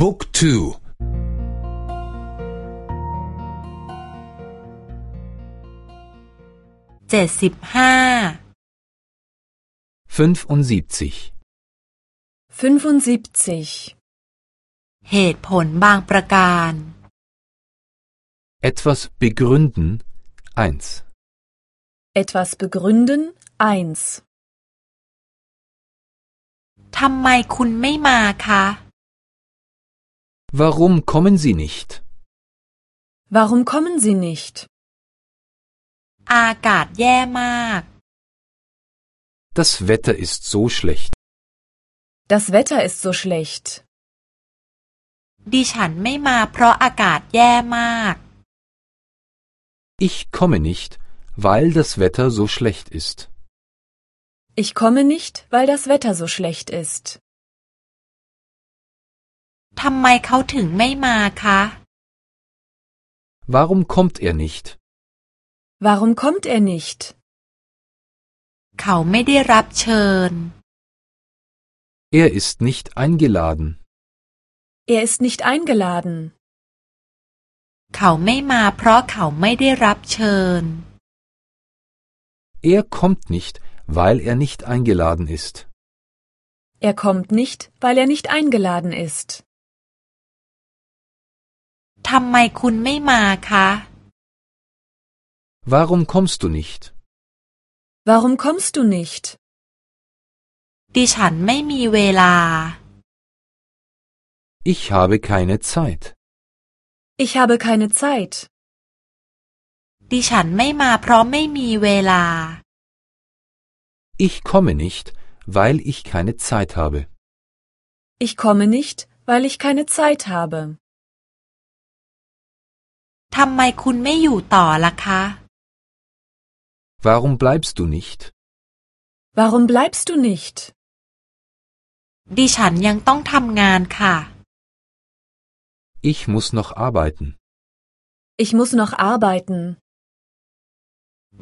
Book 2 เจ็ดสิบห้า 75. 75. เหตุผลบางประการ Etwas begründen. 1. Etwas begründen. 1. ทำไมคุณไม่มาคะ Warum kommen Sie nicht? Warum kommen Sie nicht? อากาศแย่มาก Das Wetter ist so schlecht. Das Wetter ist so schlecht. ดิฉันไม่มาเพราะอากาศแย่มาก Ich komme nicht, weil das Wetter so schlecht ist. Ich komme nicht, weil das Wetter so schlecht ist. ทำไมเขาถึงไม่มาคะ Warum kommt er nicht? Warum kommt er nicht? เขาไม่ได้รับเชิญ Er ist nicht eingeladen. Er ist nicht eingeladen. เขาไม่มาเพราะเขาไม่ได้รับเชิญ Er kommt nicht, weil er nicht eingeladen ist. Er kommt nicht, weil er nicht eingeladen ist. ทำไมคุณไม่มาคะ Warum kommst du nicht? Warum kommst du nicht? ดิฉันไม่มีเวลา Ich habe keine Zeit. Ich habe keine Zeit. ดิฉันไม่มาเพราะไม่มีเวลา Ich komme nicht, weil ich keine Zeit habe. Ich komme nicht, weil ich keine Zeit habe. ทำไมคุณไม่อยู่ต่อล่ะคะ Warum bleibst du nicht? Warum bleibst du nicht? ดิฉันยังต้องทำงานค่ะ Ich muss noch arbeiten. Ich muss noch arbeiten.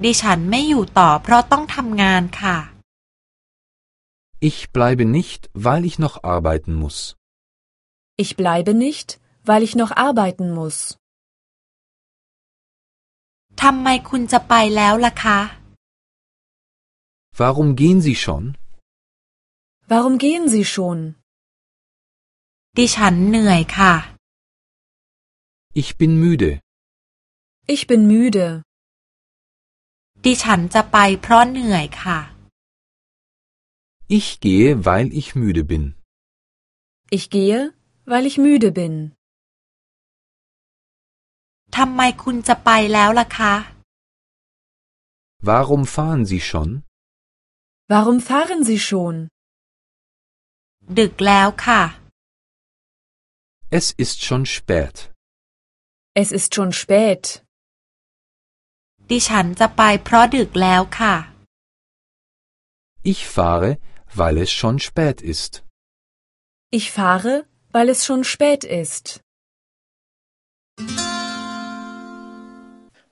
ดิฉันไม่อยู่ต่อเพราะต้องทำงานค่ะ Ich bleibe nicht, weil ich noch arbeiten muss. Ich bleibe nicht, weil ich noch arbeiten muss. ทำไมคุณจะไปแล้วล่ะคะ Warum gehen Sie schon? Warum gehen Sie schon? ดิฉันเหนื่อยค่ะ Ich bin müde. Ich bin müde. ดิฉันจะไปเพราะเหนื่อยค่ะ Ich gehe, weil ich müde bin. Ich gehe, weil ich müde bin. ทำไมคุณจะไปแล้วล่ะคะ Warum fahren Sie schon? Warum fahren Sie schon? ดึกแล้วค่ะ Es ist schon spät. Es ist schon spät. ดิฉันจะไปเพราะดึกแล้วค่ะ Ich fahre, weil es schon spät ist. Ich fahre, weil es schon spät ist.